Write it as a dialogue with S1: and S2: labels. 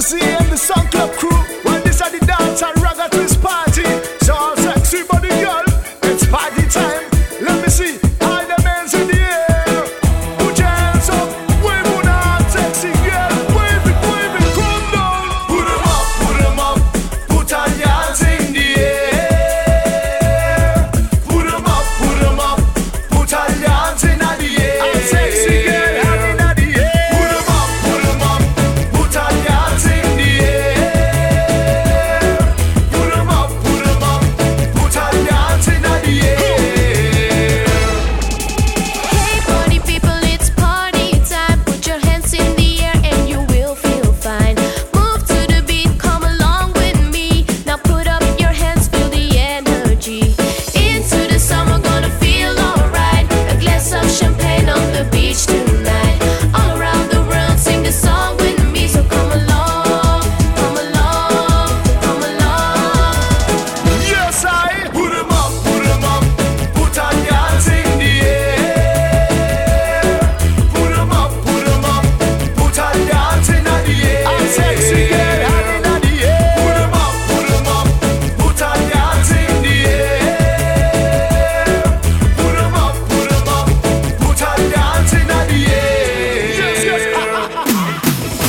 S1: CCM, the Sun Club crew. Well, this are the dance and ragga twist party. So sexy body girl, it's party time. Let me see.